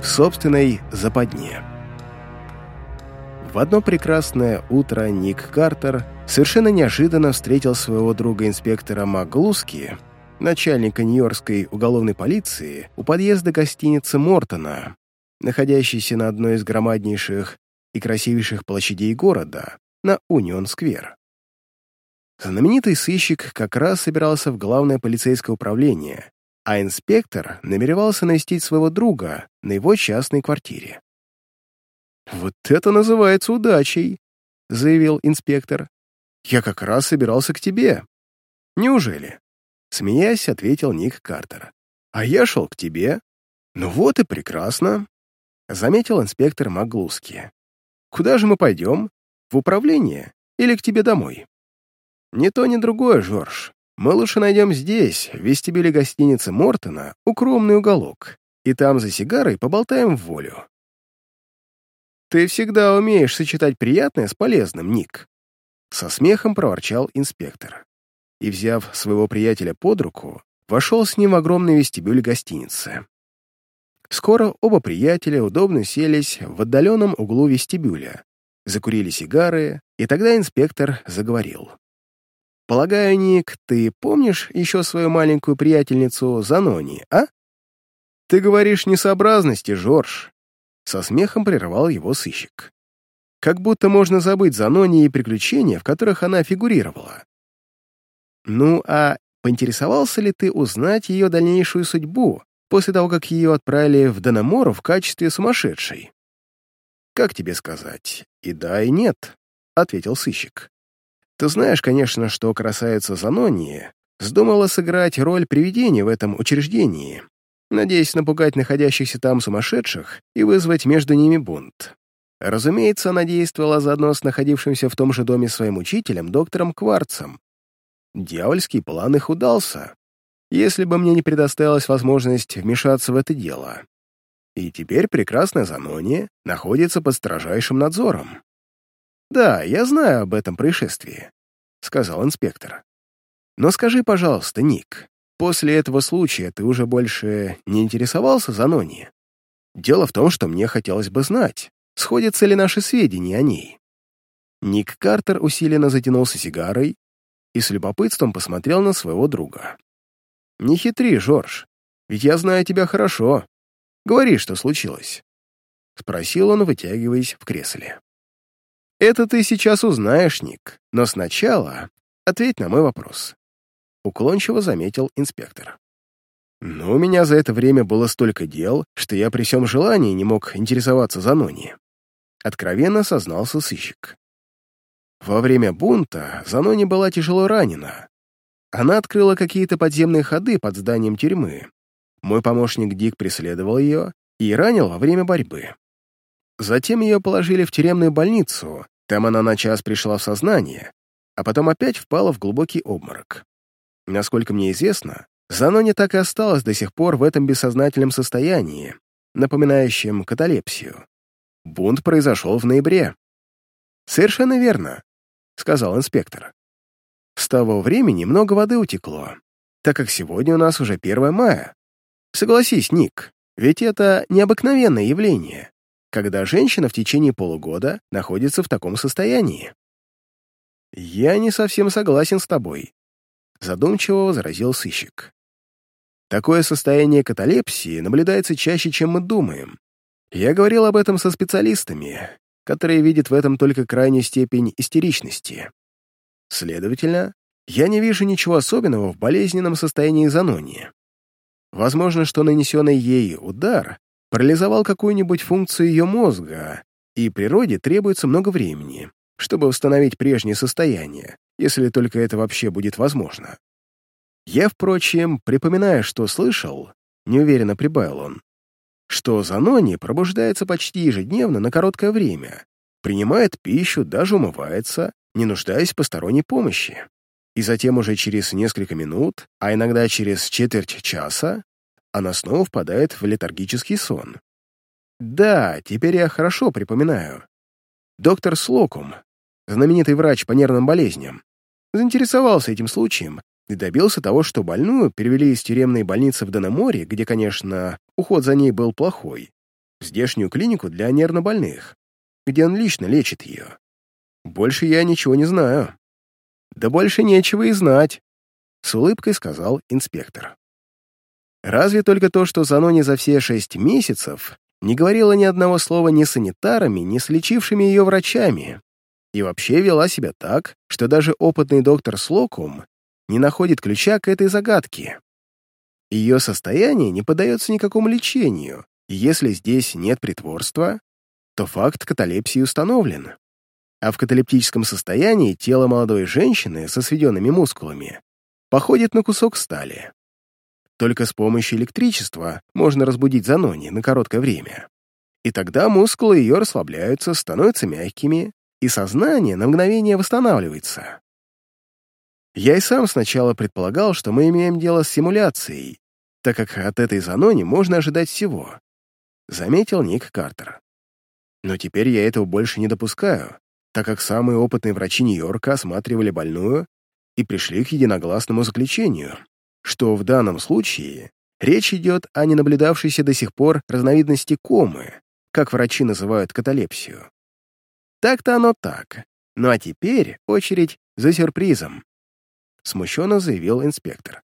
в собственной западне. В одно прекрасное утро Ник Картер совершенно неожиданно встретил своего друга-инспектора Маглуски, начальника Нью-Йоркской уголовной полиции, у подъезда гостиницы Мортона, находящейся на одной из громаднейших и красивейших площадей города, на Унион-сквер. Знаменитый сыщик как раз собирался в главное полицейское управление, а инспектор намеревался навестить своего друга на его частной квартире. «Вот это называется удачей», — заявил инспектор. «Я как раз собирался к тебе». «Неужели?» — смеясь, ответил Ник Картер. «А я шел к тебе». «Ну вот и прекрасно», — заметил инспектор Маглуски. «Куда же мы пойдем? В управление или к тебе домой?» «Ни то, ни другое, Жорж. Мы лучше найдем здесь, в вестибюле гостиницы Мортона, укромный уголок, и там за сигарой поболтаем в волю». «Ты всегда умеешь сочетать приятное с полезным, Ник», со смехом проворчал инспектор. И, взяв своего приятеля под руку, вошел с ним в огромный вестибюль гостиницы. Скоро оба приятеля удобно селись в отдаленном углу вестибюля, закурили сигары, и тогда инспектор заговорил. «Полагаю, Ник, ты помнишь еще свою маленькую приятельницу Занони, а?» «Ты говоришь несообразности, Жорж», — со смехом прервал его сыщик. «Как будто можно забыть Занони и приключения, в которых она фигурировала». «Ну, а поинтересовался ли ты узнать ее дальнейшую судьбу после того, как ее отправили в Данамору в качестве сумасшедшей?» «Как тебе сказать? И да, и нет», — ответил сыщик. Ты знаешь, конечно, что красавица Занония вздумала сыграть роль привидения в этом учреждении, надеясь напугать находящихся там сумасшедших и вызвать между ними бунт. Разумеется, она действовала заодно с находившимся в том же доме своим учителем, доктором Кварцем. Дьявольский план их удался, если бы мне не предоставилась возможность вмешаться в это дело. И теперь прекрасная Занония находится под строжайшим надзором. «Да, я знаю об этом происшествии», — сказал инспектор. «Но скажи, пожалуйста, Ник, после этого случая ты уже больше не интересовался Занони? Дело в том, что мне хотелось бы знать, сходятся ли наши сведения о ней». Ник Картер усиленно затянулся сигарой и с любопытством посмотрел на своего друга. «Не хитри, Жорж, ведь я знаю тебя хорошо. Говори, что случилось», — спросил он, вытягиваясь в кресле. Это ты сейчас узнаешь, Ник, но сначала ответь на мой вопрос. Уклончиво заметил инспектор. Но «Ну, у меня за это время было столько дел, что я при всем желании не мог интересоваться Занони. Откровенно сознался сыщик. Во время бунта Занони была тяжело ранена. Она открыла какие-то подземные ходы под зданием тюрьмы. Мой помощник Дик преследовал ее и ранил во время борьбы. Затем ее положили в тюремную больницу, там она на час пришла в сознание, а потом опять впала в глубокий обморок. Насколько мне известно, Занони так и осталась до сих пор в этом бессознательном состоянии, напоминающем каталепсию. Бунт произошел в ноябре. «Совершенно верно», — сказал инспектор. «С того времени много воды утекло, так как сегодня у нас уже 1 мая. Согласись, Ник, ведь это необыкновенное явление когда женщина в течение полугода находится в таком состоянии. «Я не совсем согласен с тобой», — задумчиво возразил сыщик. «Такое состояние каталепсии наблюдается чаще, чем мы думаем. Я говорил об этом со специалистами, которые видят в этом только крайнюю степень истеричности. Следовательно, я не вижу ничего особенного в болезненном состоянии Занони. Возможно, что нанесенный ей удар парализовал какую-нибудь функцию ее мозга, и природе требуется много времени, чтобы восстановить прежнее состояние, если только это вообще будет возможно. Я, впрочем, припоминаю, что слышал, неуверенно прибавил он, что Занони пробуждается почти ежедневно на короткое время, принимает пищу, даже умывается, не нуждаясь в посторонней помощи. И затем уже через несколько минут, а иногда через четверть часа, она снова впадает в летаргический сон. Да, теперь я хорошо припоминаю. Доктор Слокум, знаменитый врач по нервным болезням, заинтересовался этим случаем и добился того, что больную перевели из тюремной больницы в Данаморе, где, конечно, уход за ней был плохой, в здешнюю клинику для нервнобольных, где он лично лечит ее. Больше я ничего не знаю». «Да больше нечего и знать», — с улыбкой сказал инспектор. Разве только то, что Занони за все шесть месяцев не говорила ни одного слова ни санитарами, ни с лечившими ее врачами, и вообще вела себя так, что даже опытный доктор Слокум не находит ключа к этой загадке. Ее состояние не поддается никакому лечению, и если здесь нет притворства, то факт каталепсии установлен. А в каталептическом состоянии тело молодой женщины со сведенными мускулами походит на кусок стали. Только с помощью электричества можно разбудить Занони на короткое время. И тогда мускулы ее расслабляются, становятся мягкими, и сознание на мгновение восстанавливается. Я и сам сначала предполагал, что мы имеем дело с симуляцией, так как от этой Занони можно ожидать всего, заметил Ник Картер. Но теперь я этого больше не допускаю, так как самые опытные врачи Нью-Йорка осматривали больную и пришли к единогласному заключению, что в данном случае речь идет о ненаблюдавшейся до сих пор разновидности комы, как врачи называют каталепсию. Так-то оно так. Ну а теперь очередь за сюрпризом. Смущенно заявил инспектор.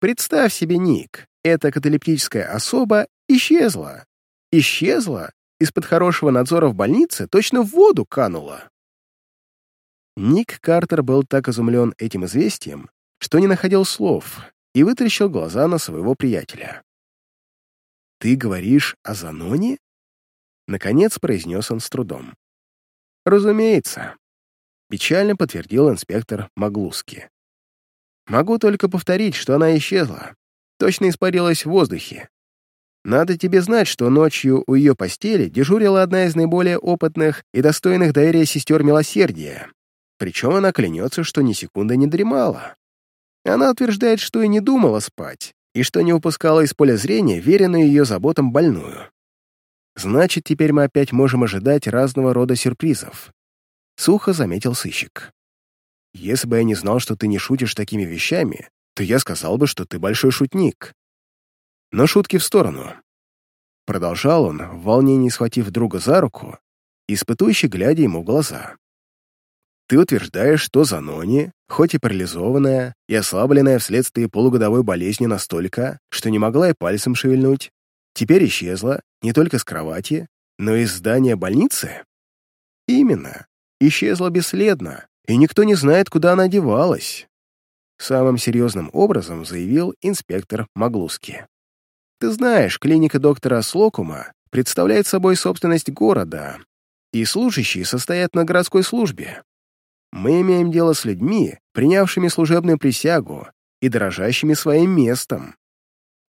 Представь себе, Ник, эта каталептическая особа исчезла. Исчезла, из-под хорошего надзора в больнице точно в воду канула. Ник Картер был так изумлен этим известием, что не находил слов, и вытрящил глаза на своего приятеля. «Ты говоришь о Заноне?» Наконец произнес он с трудом. «Разумеется», — печально подтвердил инспектор Маглуски. «Могу только повторить, что она исчезла, точно испарилась в воздухе. Надо тебе знать, что ночью у ее постели дежурила одна из наиболее опытных и достойных доверия сестер милосердия, причем она клянется, что ни секунды не дремала. Она утверждает, что и не думала спать, и что не упускала из поля зрения веренную ее заботам больную. Значит, теперь мы опять можем ожидать разного рода сюрпризов. Сухо заметил сыщик. Если бы я не знал, что ты не шутишь такими вещами, то я сказал бы, что ты большой шутник. Но шутки в сторону. Продолжал он, в волнении схватив друга за руку, испытующе глядя ему в глаза. Ты утверждаешь, что Занони, хоть и парализованная и ослабленная вследствие полугодовой болезни настолько, что не могла и пальцем шевельнуть, теперь исчезла не только с кровати, но и из здания больницы? Именно. Исчезла бесследно, и никто не знает, куда она девалась. Самым серьезным образом заявил инспектор Маглуски. Ты знаешь, клиника доктора Слокума представляет собой собственность города, и служащие состоят на городской службе. Мы имеем дело с людьми, принявшими служебную присягу и дорожащими своим местом.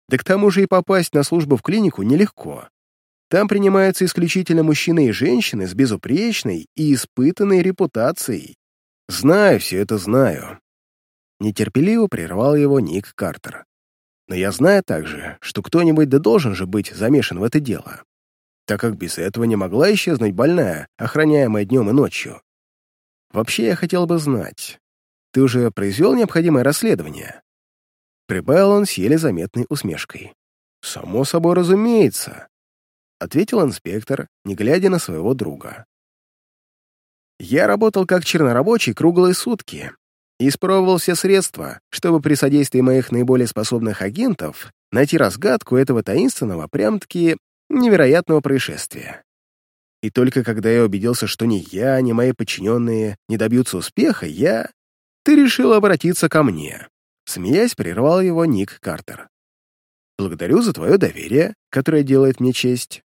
Да к тому же и попасть на службу в клинику нелегко. Там принимаются исключительно мужчины и женщины с безупречной и испытанной репутацией. Знаю, все это знаю. Нетерпеливо прервал его Ник Картер. Но я знаю также, что кто-нибудь да должен же быть замешан в это дело, так как без этого не могла исчезнуть больная, охраняемая днем и ночью. Вообще, я хотел бы знать, ты уже произвел необходимое расследование?» Прибавил он с еле заметной усмешкой. «Само собой разумеется», — ответил инспектор, не глядя на своего друга. «Я работал как чернорабочий круглые сутки и испробовал все средства, чтобы при содействии моих наиболее способных агентов найти разгадку этого таинственного, прям-таки невероятного происшествия. И только когда я убедился, что ни я, ни мои подчиненные не добьются успеха, я... Ты решил обратиться ко мне. Смеясь, прервал его Ник Картер. Благодарю за твое доверие, которое делает мне честь.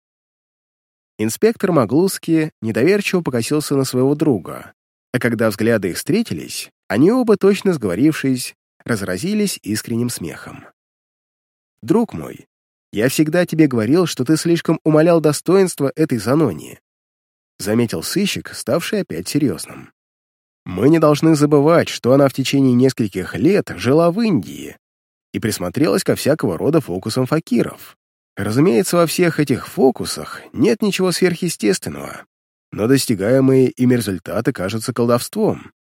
Инспектор Маглуски недоверчиво покосился на своего друга, а когда взгляды их встретились, они оба, точно сговорившись, разразились искренним смехом. «Друг мой, я всегда тебе говорил, что ты слишком умолял достоинство этой Занони. — заметил сыщик, ставший опять серьезным. «Мы не должны забывать, что она в течение нескольких лет жила в Индии и присмотрелась ко всякого рода фокусам факиров. Разумеется, во всех этих фокусах нет ничего сверхъестественного, но достигаемые ими результаты кажутся колдовством.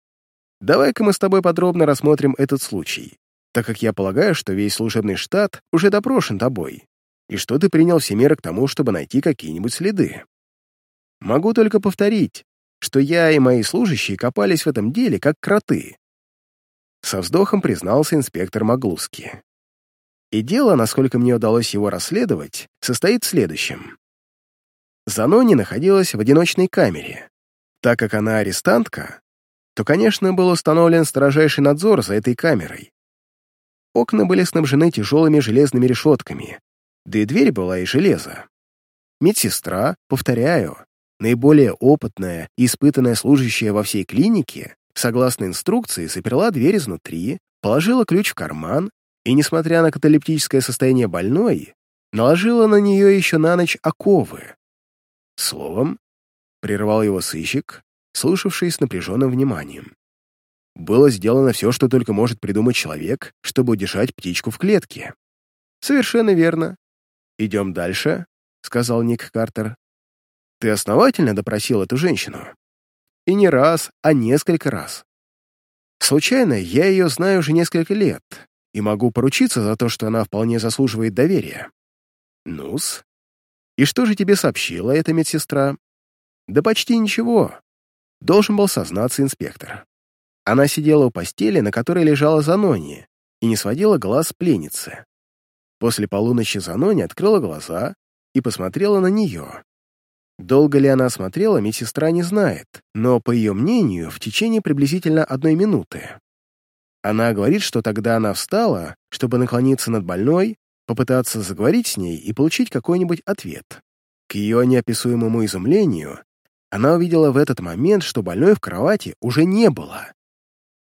Давай-ка мы с тобой подробно рассмотрим этот случай, так как я полагаю, что весь служебный штат уже допрошен тобой. и что ты принял все меры к тому, чтобы найти какие-нибудь следы. Могу только повторить, что я и мои служащие копались в этом деле как кроты. Со вздохом признался инспектор Маглуски. И дело, насколько мне удалось его расследовать, состоит в следующем. Занони находилась в одиночной камере. Так как она арестантка, то, конечно, был установлен строжайший надзор за этой камерой. Окна были снабжены тяжелыми железными решетками, да и дверь была из железа. Медсестра, повторяю, наиболее опытная и испытанная служащая во всей клинике, согласно инструкции, заперла дверь изнутри, положила ключ в карман и, несмотря на каталептическое состояние больной, наложила на нее еще на ночь оковы. Словом, прервал его сыщик, слушавший с напряженным вниманием. Было сделано все, что только может придумать человек, чтобы удержать птичку в клетке. «Совершенно верно. Идем дальше», — сказал Ник Картер. «Ты основательно допросил эту женщину?» «И не раз, а несколько раз. Случайно, я ее знаю уже несколько лет и могу поручиться за то, что она вполне заслуживает доверия». «Ну-с. И что же тебе сообщила эта медсестра?» «Да почти ничего должен был сознаться инспектор. Она сидела у постели, на которой лежала Занони, и не сводила глаз с пленницы. После полуночи Занони открыла глаза и посмотрела на нее. Долго ли она смотрела, медсестра не знает, но, по ее мнению, в течение приблизительно одной минуты. Она говорит, что тогда она встала, чтобы наклониться над больной, попытаться заговорить с ней и получить какой-нибудь ответ. К ее неописуемому изумлению, она увидела в этот момент, что больной в кровати уже не было.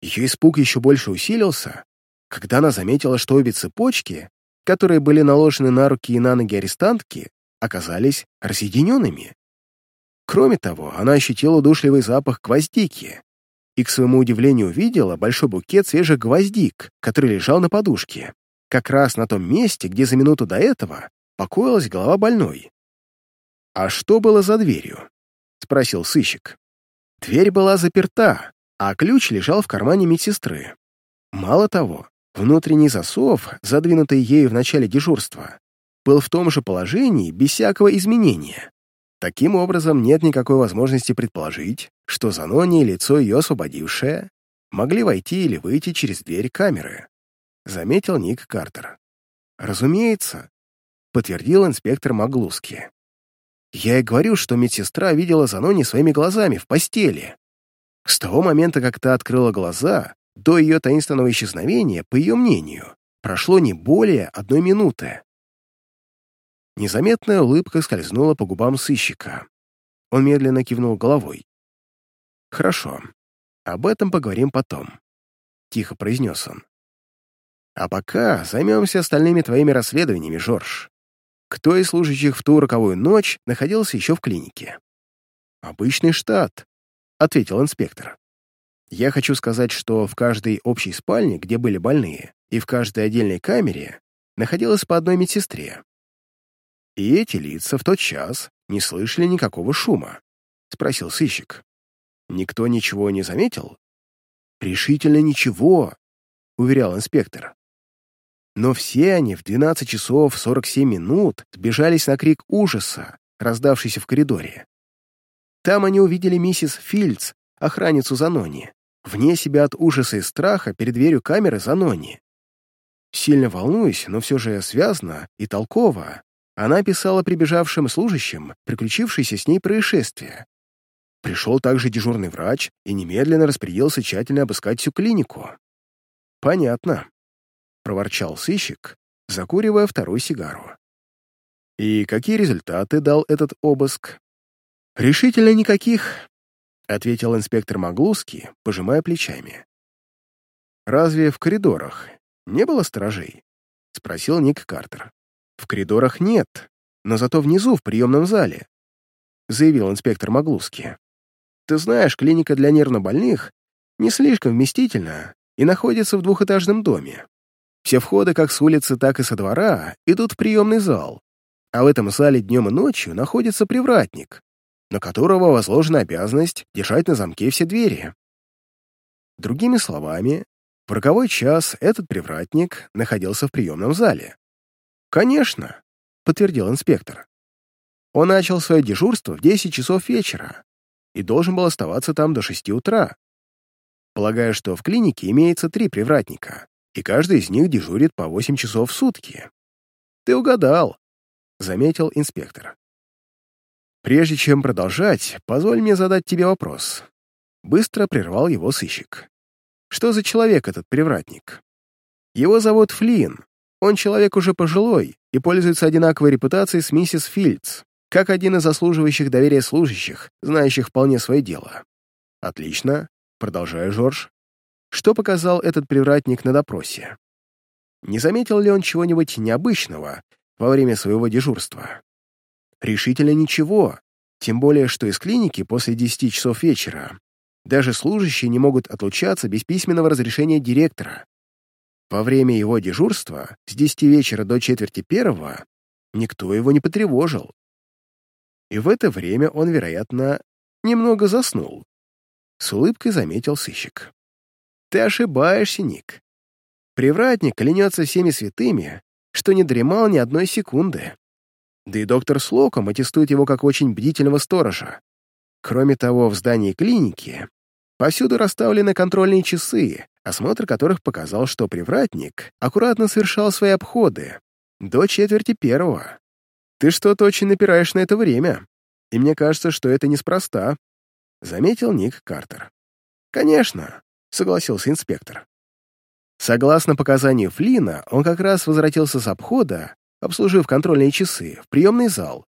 Ее испуг еще больше усилился, когда она заметила, что обе цепочки, которые были наложены на руки и на ноги арестантки, оказались разъединенными. Кроме того, она ощутила удушливый запах гвоздики и, к своему удивлению, увидела большой букет свежих гвоздик, который лежал на подушке, как раз на том месте, где за минуту до этого покоилась голова больной. А что было за дверью? — спросил сыщик. Дверь была заперта, а ключ лежал в кармане медсестры. Мало того, внутренний засов, задвинутый ею в начале дежурства, был в том же положении без всякого изменения. Таким образом, нет никакой возможности предположить, что Занони и лицо ее освободившее могли войти или выйти через дверь камеры, заметил Ник Картер. Разумеется, подтвердил инспектор Маглуски. Я и говорю, что медсестра видела Занони своими глазами в постели. С того момента, как та открыла глаза, до ее таинственного исчезновения, по ее мнению, прошло не более одной минуты. Незаметная улыбка скользнула по губам сыщика. Он медленно кивнул головой. «Хорошо, об этом поговорим потом», — тихо произнес он. «А пока займемся остальными твоими расследованиями, Жорж. Кто из служащих в ту роковую ночь находился еще в клинике? «Обычный штат», — ответил инспектор. «Я хочу сказать, что в каждой общей спальне, где были больные, и в каждой отдельной камере находилась по одной медсестре. И эти лица в тот час не слышали никакого шума», — спросил сыщик. «Никто ничего не заметил?» «Решительно ничего», — уверял инспектор. Но все они в 12 часов 47 минут сбежались на крик ужаса, раздавшийся в коридоре. Там они увидели миссис Фильдс, охранницу Занони, вне себя от ужаса и страха перед дверью камеры Занони. Сильно волнуясь, но все же связно и толково, она писала прибежавшим служащим приключившееся с ней происшествие. Пришел также дежурный врач и немедленно распорядился тщательно обыскать всю клинику. Понятно. — проворчал сыщик, закуривая вторую сигару. «И какие результаты дал этот обыск?» «Решительно никаких», — ответил инспектор Маглуски, пожимая плечами. «Разве в коридорах не было сторожей?» — спросил Ник Картер. «В коридорах нет, но зато внизу, в приемном зале», — заявил инспектор Маглуски. «Ты знаешь, клиника для нервнобольных не слишком вместительна и находится в двухэтажном доме. Все входы как с улицы, так и со двора идут в приемный зал, а в этом зале днем и ночью находится привратник, на которого возложена обязанность держать на замке все двери. Другими словами, в роковой час этот привратник находился в приемном зале. Конечно, — подтвердил инспектор. Он начал свое дежурство в 10 часов вечера и должен был оставаться там до 6 утра. Полагаю, что в клинике имеется три привратника, и каждый из них дежурит по 8 часов в сутки. Ты угадал, — заметил инспектор. Прежде чем продолжать, позволь мне задать тебе вопрос. Быстро прервал его сыщик. Что за человек этот привратник? Его зовут Флинн. Он человек уже пожилой и пользуется одинаковой репутацией с миссис Фильдс, как один из заслуживающих доверия служащих, знающих вполне свое дело. Отлично. Продолжаю, Жорж. Что показал этот привратник на допросе? Не заметил ли он чего-нибудь необычного во время своего дежурства? Решительно ничего, тем более, что из клиники после 10 часов вечера даже служащие не могут отлучаться без письменного разрешения директора. Во время его дежурства с 10 вечера до четверти первого никто его не потревожил. И в это время он, вероятно, немного заснул. С улыбкой заметил сыщик. «Ты ошибаешься, Ник. Привратник клянется всеми святыми, что не дремал ни одной секунды. Да и доктор Слоком аттестует его как очень бдительного сторожа. Кроме того, в здании клиники повсюду расставлены контрольные часы, осмотр которых показал, что привратник аккуратно совершал свои обходы до четверти первого. Ты что-то очень напираешь на это время, и мне кажется, что это неспроста, — заметил Ник Картер. «Конечно», — согласился инспектор. Согласно показанию Флина, он как раз возвратился с обхода обслужив контрольные часы, в приемный зал,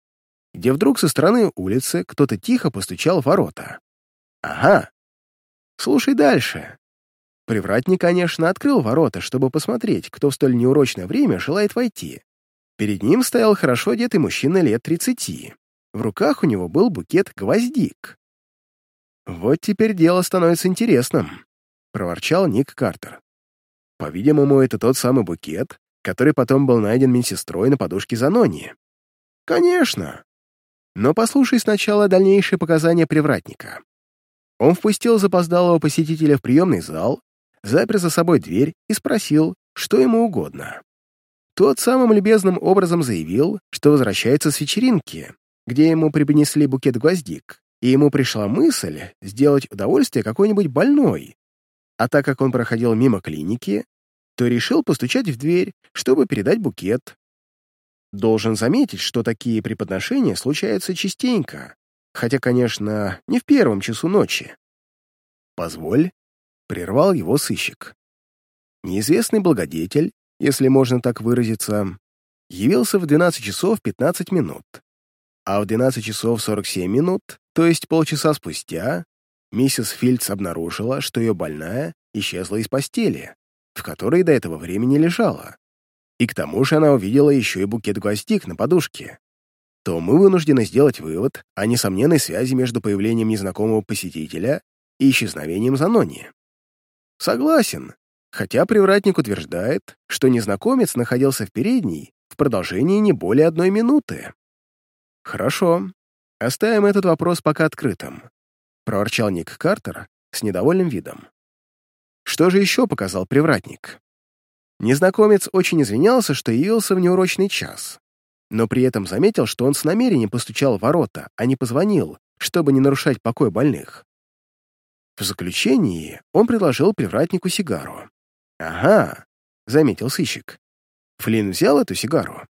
где вдруг со стороны улицы кто-то тихо постучал в ворота. «Ага. Слушай дальше». Привратник, конечно, открыл ворота, чтобы посмотреть, кто в столь неурочное время желает войти. Перед ним стоял хорошо одетый мужчина лет тридцати. В руках у него был букет гвоздик. «Вот теперь дело становится интересным», — проворчал Ник Картер. «По-видимому, это тот самый букет, который потом был найден медсестрой на подушке Занони. Конечно. Но послушай сначала дальнейшие показания привратника. Он впустил запоздалого посетителя в приемный зал, запер за собой дверь и спросил, что ему угодно. Тот самым любезным образом заявил, что возвращается с вечеринки, где ему преподнесли букет гвоздик, и ему пришла мысль сделать удовольствие какой-нибудь больной. А так как он проходил мимо клиники, то решил постучать в дверь, чтобы передать букет. Должен заметить, что такие преподношения случаются частенько, хотя, конечно, не в первом часу ночи. «Позволь», — прервал его сыщик. Неизвестный благодетель, если можно так выразиться, явился в 12 часов 15 минут, а в 12 часов 47 минут, то есть полчаса спустя, миссис Фильдс обнаружила, что ее больная исчезла из постели в которой до этого времени лежала. И к тому же она увидела еще и букет гвоздик на подушке. То мы вынуждены сделать вывод о несомненной связи между появлением незнакомого посетителя и исчезновением Занони. Согласен, хотя привратник утверждает, что незнакомец находился в передней в продолжении не более одной минуты. Хорошо, оставим этот вопрос пока открытым, проворчал Ник Картер с недовольным видом. Что же еще показал привратник? Незнакомец очень извинялся, что явился в неурочный час, но при этом заметил, что он с намерением постучал в ворота, а не позвонил, чтобы не нарушать покой больных. В заключении он предложил привратнику сигару. «Ага», — заметил сыщик. Флинн взял эту сигару.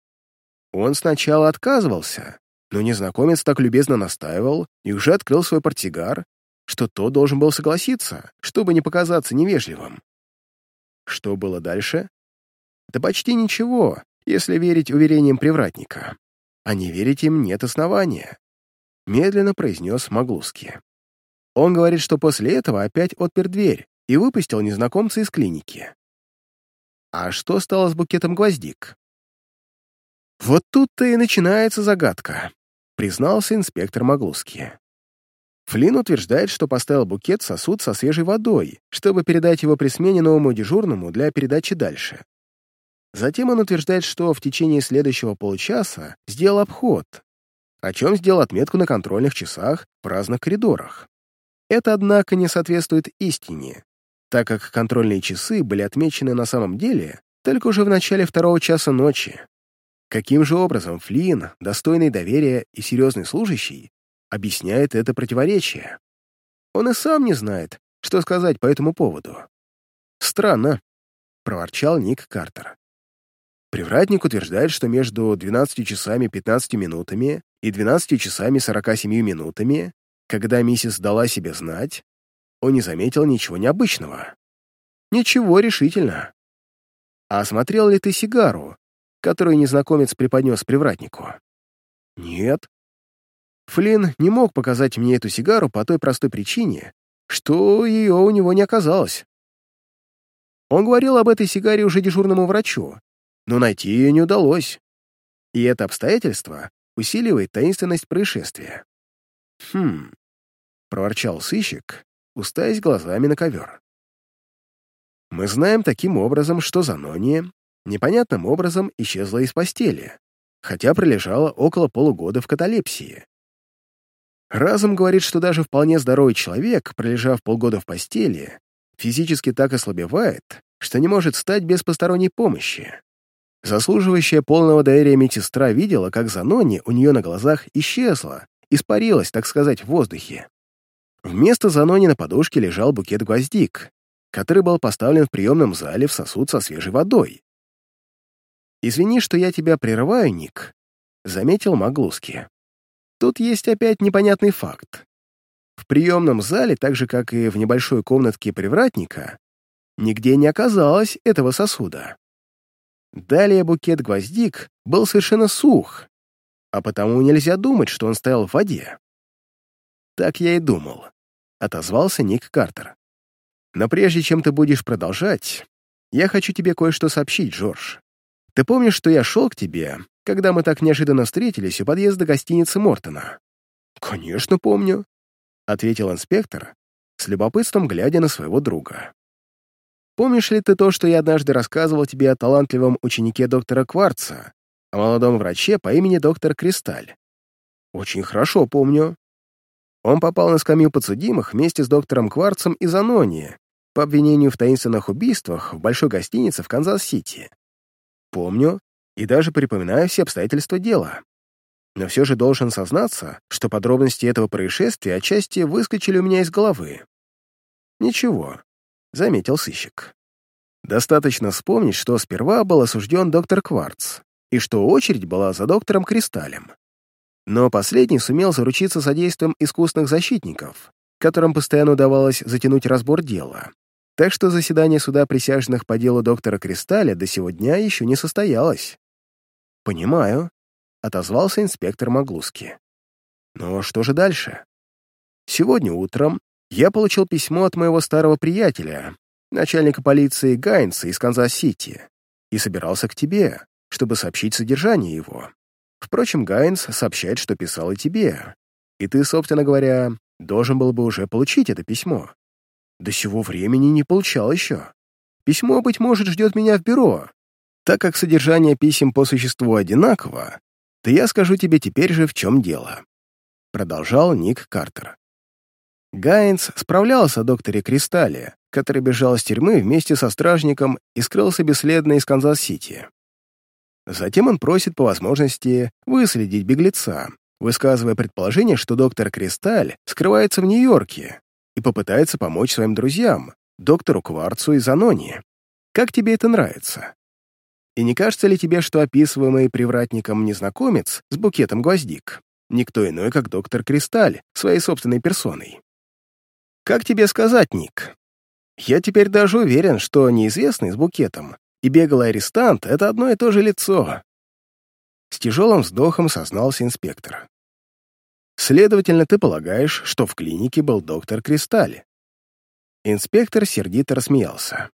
Он сначала отказывался, но незнакомец так любезно настаивал и уже открыл свой портсигар, что тот должен был согласиться, чтобы не показаться невежливым. Что было дальше? Да почти ничего, если верить уверениям привратника. А не верить им нет основания. Медленно произнес Маглуски. Он говорит, что после этого опять отпер дверь и выпустил незнакомца из клиники. А что стало с букетом гвоздик? Вот тут-то и начинается загадка, признался инспектор Маглуски. Флинн утверждает, что поставил букет в сосуд со свежей водой, чтобы передать его при смене новому дежурному для передачи дальше. Затем он утверждает, что в течение следующего получаса сделал обход, о чем сделал отметку на контрольных часах в разных коридорах. Это, однако, не соответствует истине, так как контрольные часы были отмечены на самом деле только уже в начале второго часа ночи. Каким же образом Флинн, достойный доверия и серьезный служащий, объясняет это противоречие? Он и сам не знает, что сказать по этому поводу. «Странно», — проворчал Ник Картер. Привратник утверждает, что между 12 часами 15 минутами и 12 часами 47 минутами, когда миссис дала себе знать, он не заметил ничего необычного. Ничего решительно. А осмотрел ли ты сигару, которую незнакомец преподнес привратнику? Нет. Флинн не мог показать мне эту сигару по той простой причине, что ее у него не оказалось. Он говорил об этой сигаре уже дежурному врачу, но найти ее не удалось. И это обстоятельство усиливает таинственность происшествия. «Хм», — проворчал сыщик, уставясь глазами на ковер. «Мы знаем таким образом, что Занония непонятным образом исчезла из постели, хотя пролежала около полугода в каталепсии. Разум говорит, что даже вполне здоровый человек, пролежав полгода в постели, физически так ослабевает, что не может стать без посторонней помощи. Заслуживающая полного доверия медсестра видела, как Занони у нее на глазах исчезла, испарилась, так сказать, в воздухе. Вместо Занони на подушке лежал букет гвоздик, который был поставлен в приемном зале в сосуд со свежей водой. «Извини, что я тебя прерываю, Ник», — заметил Маглуски. «Тут есть опять непонятный факт. В приемном зале, так же, как и в небольшой комнатке привратника, нигде не оказалось этого сосуда. Далее букет гвоздик был совершенно сух, а потому нельзя думать, что он стоял в воде. Так я и думал, — отозвался Ник Картер. Но прежде чем ты будешь продолжать, я хочу тебе кое-что сообщить, Джордж. Ты помнишь, что я шел к тебе, когда мы так неожиданно встретились у подъезда гостиницы Мортона?» «Конечно, помню», — ответил инспектор, с любопытством глядя на своего друга. «Помнишь ли ты то, что я однажды рассказывал тебе о талантливом ученике доктора Кварца, о молодом враче по имени доктор Кристаль?» «Очень хорошо помню. Он попал на скамью подсудимых вместе с доктором Кварцем из Анони по обвинению в таинственных убийствах в большой гостинице в Канзас-Сити. Помню и даже припоминаю все обстоятельства дела. Но все же должен сознаться, что подробности этого происшествия отчасти выскочили у меня из головы. «Ничего», — заметил сыщик. «Достаточно вспомнить, что сперва был осужден доктор Кварц, и что очередь была за доктором Кристалем. Но последний сумел заручиться содействием искусных защитников, которым постоянно удавалось затянуть разбор дела, так что заседание суда присяжных по делу доктора Кристалля до сего дня еще не состоялось. «Понимаю», — отозвался инспектор Маглуски. «Но что же дальше? Сегодня утром я получил письмо от моего старого приятеля, начальника полиции Гайнса из Канзас-Сити, и собирался к тебе, чтобы сообщить содержание его. Впрочем, Гайнс сообщает, что писал и тебе, и ты, собственно говоря, должен был бы уже получить это письмо. До сего времени не получал еще. Письмо, быть может, ждет меня в бюро. Так как содержание писем по существу одинаково, то я скажу тебе теперь же, в чем дело. Продолжал Ник Картер. Гайнс справлялся о докторе Кристалле, который бежал из тюрьмы вместе со стражником и скрылся бесследно из Канзас-Сити. Затем он просит по возможности выследить беглеца, высказывая предположение, что доктор Кристаль скрывается в Нью-Йорке и попытается помочь своим друзьям, доктору Кварцу и Занони. Как тебе это нравится? И не кажется ли тебе, что описываемый привратником незнакомец с букетом гвоздик никто иной, как доктор Кристаль, своей собственной персоной? Как тебе сказать, Ник? Я теперь даже уверен, что неизвестный с букетом и беглый арестант — это одно и то же лицо. С тяжелым вздохом сознался инспектор. Следовательно, ты полагаешь, что в клинике был доктор Кристалли. Инспектор сердито рассмеялся.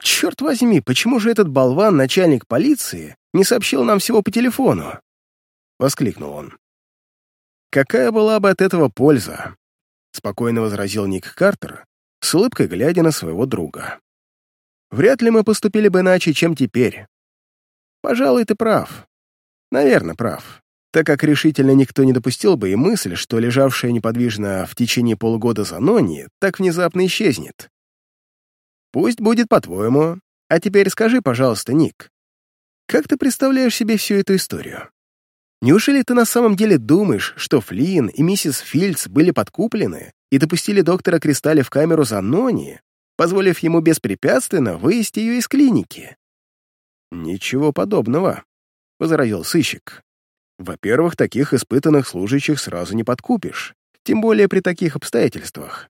«Черт возьми, почему же этот болван, начальник полиции, не сообщил нам всего по телефону?» — воскликнул он. «Какая была бы от этого польза?» — спокойно возразил Ник Картер, с улыбкой глядя на своего друга. «Вряд ли мы поступили бы иначе, чем теперь. Пожалуй, ты прав. Наверное, прав так как решительно никто не допустил бы и мысль, что лежавшая неподвижно в течение полугода Занони так внезапно исчезнет. Пусть будет по-твоему. А теперь скажи, пожалуйста, Ник, Как ты представляешь себе всю эту историю? Неужели ты на самом деле думаешь, что Флинн и миссис Фильдс были подкуплены и допустили доктора Кристалли в камеру за Нони, позволив ему беспрепятственно вывести ее из клиники? «Ничего подобного», — возразил сыщик. «Во-первых, таких испытанных служащих сразу не подкупишь, тем более при таких обстоятельствах.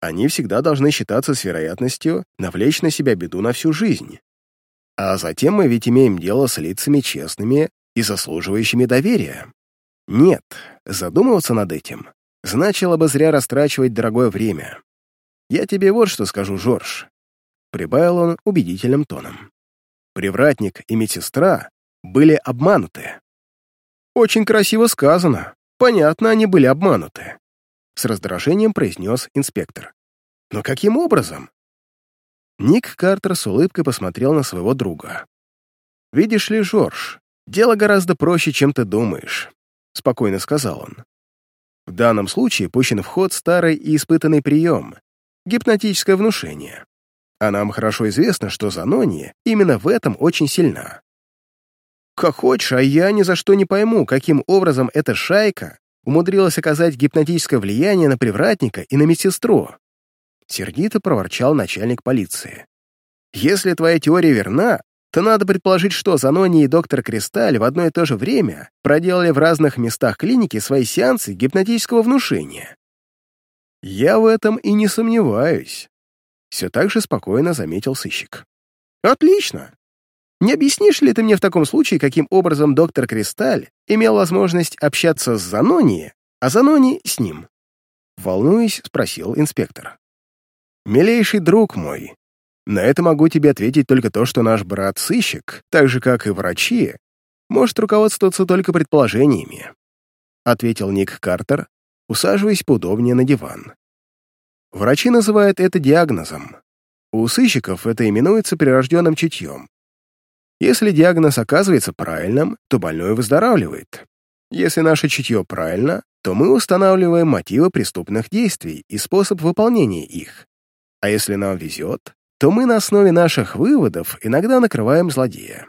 Они всегда должны считаться с вероятностью навлечь на себя беду на всю жизнь. А затем мы ведь имеем дело с лицами честными и заслуживающими доверия. Нет, задумываться над этим значило бы зря растрачивать дорогое время. Я тебе вот что скажу, Жорж. Прибавил он убедительным тоном. Привратник и медсестра были обмануты. Очень красиво сказано. Понятно, они были обмануты. С раздражением произнес инспектор. Но каким образом? Ник Картер с улыбкой посмотрел на своего друга. «Видишь ли, Жорж, дело гораздо проще, чем ты думаешь», — спокойно сказал он. «В данном случае пущен в ход старый и испытанный прием — гипнотическое внушение. А нам хорошо известно, что Занония именно в этом очень сильна. Как хочешь, а я ни за что не пойму, каким образом эта шайка умудрилась оказать гипнотическое влияние на привратника и на медсестру. Сердито проворчал начальник полиции. «Если твоя теория верна, то надо предположить, что Занони и доктор Кристаль в одно и то же время проделали в разных местах клиники свои сеансы гипнотического внушения. Я в этом и не сомневаюсь. Все так же спокойно заметил сыщик. Отлично. Не объяснишь ли ты мне в таком случае, каким образом доктор Кристаль имел возможность общаться с Занони, а Занони с ним? Волнуясь, спросил инспектор. «Милейший друг мой, на это могу тебе ответить только то, что наш брат-сыщик, так же, как и врачи, может руководствоваться только предположениями», ответил Ник Картер, усаживаясь поудобнее на диван. Врачи называют это диагнозом. У сыщиков это именуется прирожденным чутьем. Если диагноз оказывается правильным, то больной выздоравливает. Если наше чутье правильно, то мы устанавливаем мотивы преступных действий и способ выполнения их. А если нам везет, то мы на основе наших выводов иногда накрываем злодея.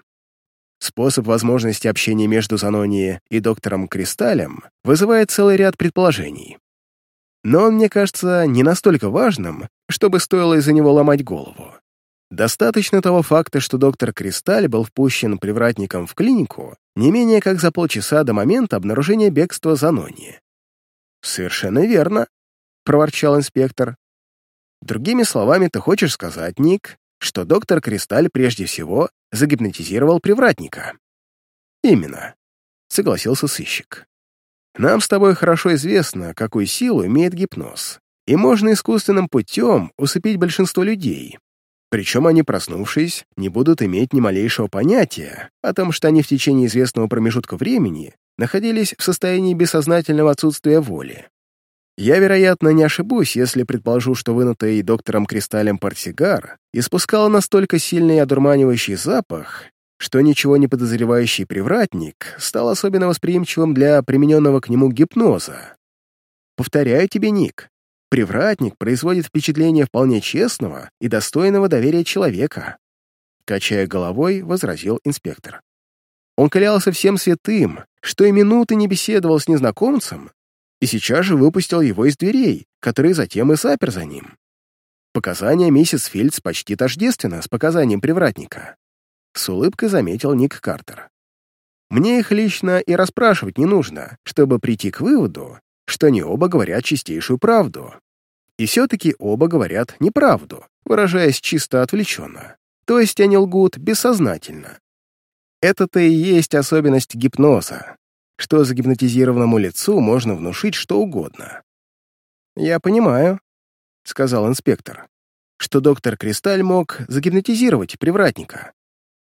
Способ возможности общения между Занонией и доктором Кристалем вызывает целый ряд предположений. Но он мне кажется не настолько важным, чтобы стоило из-за него ломать голову. Достаточно того факта, что доктор Кристаль был впущен привратником в клинику не менее как за полчаса до момента обнаружения бегства Занони. «Совершенно верно», — проворчал инспектор. Другими словами, ты хочешь сказать, Ник, что доктор Кристаль прежде всего загипнотизировал привратника? Именно, согласился сыщик. Нам с тобой хорошо известно, какую силу имеет гипноз, и можно искусственным путем усыпить большинство людей. Причем они, проснувшись, не будут иметь ни малейшего понятия о том, что они в течение известного промежутка времени находились в состоянии бессознательного отсутствия воли. Я, вероятно, не ошибусь, если предположу, что вынутый доктором Кристалем портсигар испускал настолько сильный и одурманивающий запах, что ничего не подозревающий привратник стал особенно восприимчивым для примененного к нему гипноза. Повторяю тебе, Ник, привратник производит впечатление вполне честного и достойного доверия человека. Качая головой, возразил инспектор. Он клялся всем святым, что и минуты не беседовал с незнакомцем, и сейчас же выпустил его из дверей, которые затем и запер за ним. Показания миссис Фильдс почти тождественны с показанием привратника. С улыбкой заметил Ник Картер. Мне их лично и расспрашивать не нужно, чтобы прийти к выводу, что они оба говорят чистейшую правду. И все-таки оба говорят неправду, выражаясь чисто отвлеченно. То есть они лгут бессознательно. Это-то и есть особенность гипноза что загипнотизированному лицу можно внушить что угодно. «Я понимаю», — сказал инспектор, что доктор Кристаль мог загипнотизировать привратника.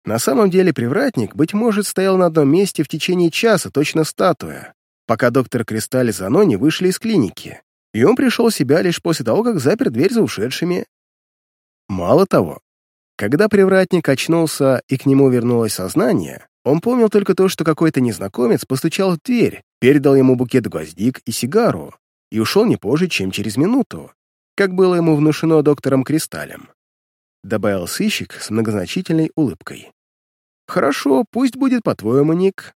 На самом деле привратник, быть может, стоял на одном месте в течение часа, точно статуя, пока доктор Кристаль и Занони вышли из клиники, и он пришел в себя лишь после того, как запер дверь за ушедшими. Мало того, когда привратник очнулся и к нему вернулось сознание, он помнил только то, что какой-то незнакомец постучал в дверь, передал ему букет гвоздик и сигару и ушел не позже, чем через минуту, как было ему внушено доктором Кристалем. Добавил сыщик с многозначительной улыбкой. Хорошо, пусть будет по-твоему, Ник.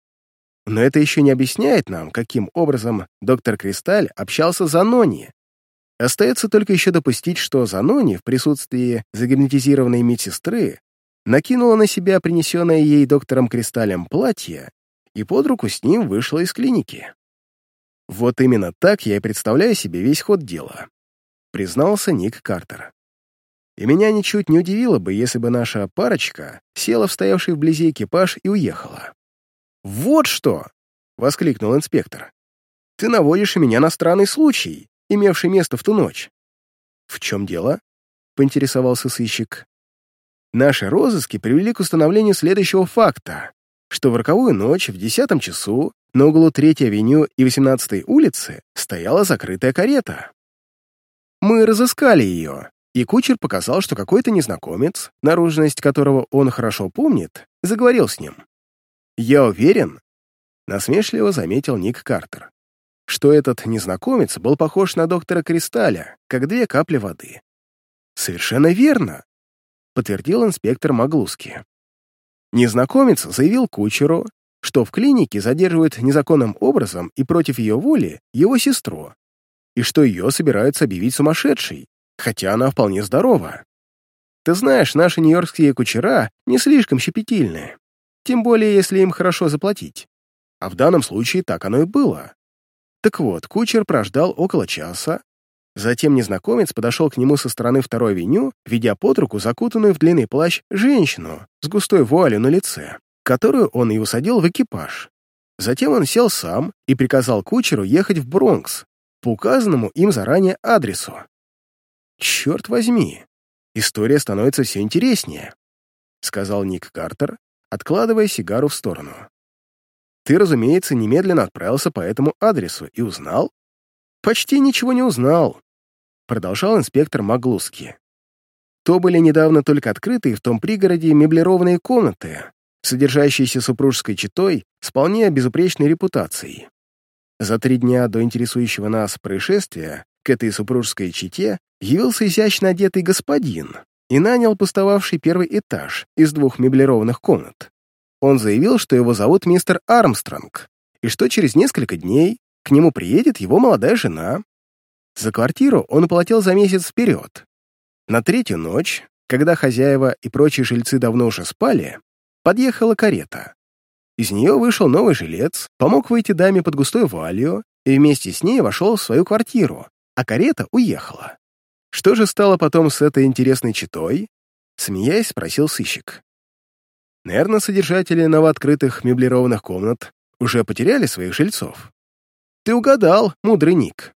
Но это еще не объясняет нам, каким образом доктор Кристаль общался с Занони. Остается только еще допустить, что Занони в присутствии загипнотизированной медсестры накинула на себя принесенное ей доктором Кристалем платье и под руку с ним вышла из клиники. Вот именно так я и представляю себе весь ход дела, признался Ник Картер. И меня ничуть не удивило бы, если бы наша парочка села в стоявший вблизи экипаж и уехала. «Вот что!» — воскликнул инспектор. «Ты наводишь меня на странный случай, имевший место в ту ночь». «В чем дело?» — поинтересовался сыщик. «Наши розыски привели к установлению следующего факта, что в роковую ночь в десятом часу на углу Третьей авеню и 18-й улицы стояла закрытая карета. Мы разыскали ее, и кучер показал, что какой-то незнакомец, наружность которого он хорошо помнит, заговорил с ним. «Я уверен», — насмешливо заметил Ник Картер, что этот незнакомец был похож на доктора Кристалля, как две капли воды. «Совершенно верно», — подтвердил инспектор Маглуски. Незнакомец заявил кучеру, что в клинике задерживают незаконным образом и против ее воли его сестру, и что ее собираются объявить сумасшедшей, хотя она вполне здорова. Ты знаешь, наши нью-йоркские кучера не слишком щепетильные, тем более, если им хорошо заплатить. А в данном случае так оно и было. Так вот, кучер прождал около часа, затем незнакомец подошел к нему со стороны второй авеню, ведя под руку закутанную в длинный плащ женщину с густой вуалью на лице, которую он и усадил в экипаж. Затем он сел сам и приказал кучеру ехать в Бронкс по указанному им заранее адресу. «Черт возьми, история становится все интереснее», — сказал Ник Картер, откладывая сигару в сторону. «Ты, разумеется, немедленно отправился по этому адресу и узнал?» «Почти ничего не узнал», — продолжал инспектор Маглуски. «То были недавно только открытые в том пригороде меблированные комнаты, содержащиеся супружеской четой с вполне безупречной репутацией. За три дня до интересующего нас происшествия к этой супружеской чете явился изящно одетый господин и нанял пустовавший первый этаж из двух меблированных комнат. Он заявил, что его зовут мистер Армстронг, и что через несколько дней к нему приедет его молодая жена. За квартиру он уплатил за месяц вперед. На третью ночь, когда хозяева и прочие жильцы давно уже спали, подъехала карета. Из нее вышел новый жилец, помог выйти даме под густой вуалью и вместе с ней вошел в свою квартиру, а карета уехала. Что же стало потом с этой интересной читой? Смеясь, спросил сыщик. Наверное, содержатели новооткрытых меблированных комнат уже потеряли своих жильцов. Ты угадал, мудрый Ник.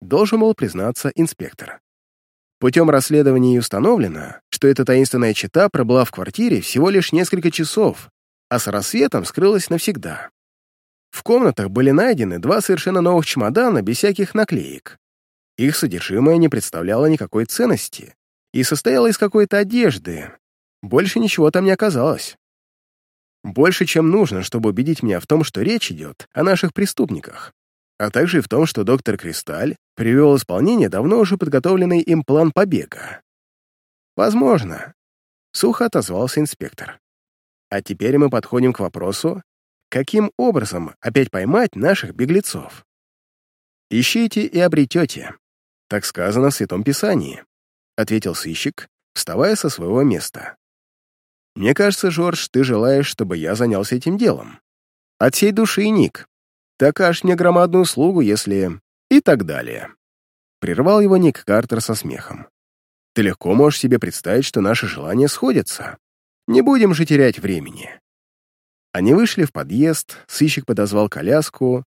Должен был признаться инспектор. Путем расследования установлено, что эта таинственная чита пробыла в квартире всего лишь несколько часов, а с рассветом скрылась навсегда. В комнатах были найдены два совершенно новых чемодана без всяких наклеек. Их содержимое не представляло никакой ценности и состояло из какой-то одежды. Больше ничего там не оказалось. Больше, чем нужно, чтобы убедить меня в том, что речь идет о наших преступниках, а также и в том, что доктор Кристаль привел исполнение давно уже подготовленный им план побега. «Возможно», — сухо отозвался инспектор. «А теперь мы подходим к вопросу, каким образом опять поймать наших беглецов. Ищите и обретете. «Так сказано в Святом Писании», — ответил сыщик, вставая со своего места. «Мне кажется, Жорж, ты желаешь, чтобы я занялся этим делом. От всей души, Ник. Окажешь мне громадную услугу, если...» И так далее. Прервал его Ник Картер со смехом. «Ты легко можешь себе представить, что наши желания сходятся. Не будем же терять времени». Они вышли в подъезд, сыщик подозвал коляску,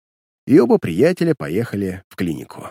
и оба приятеля поехали в клинику.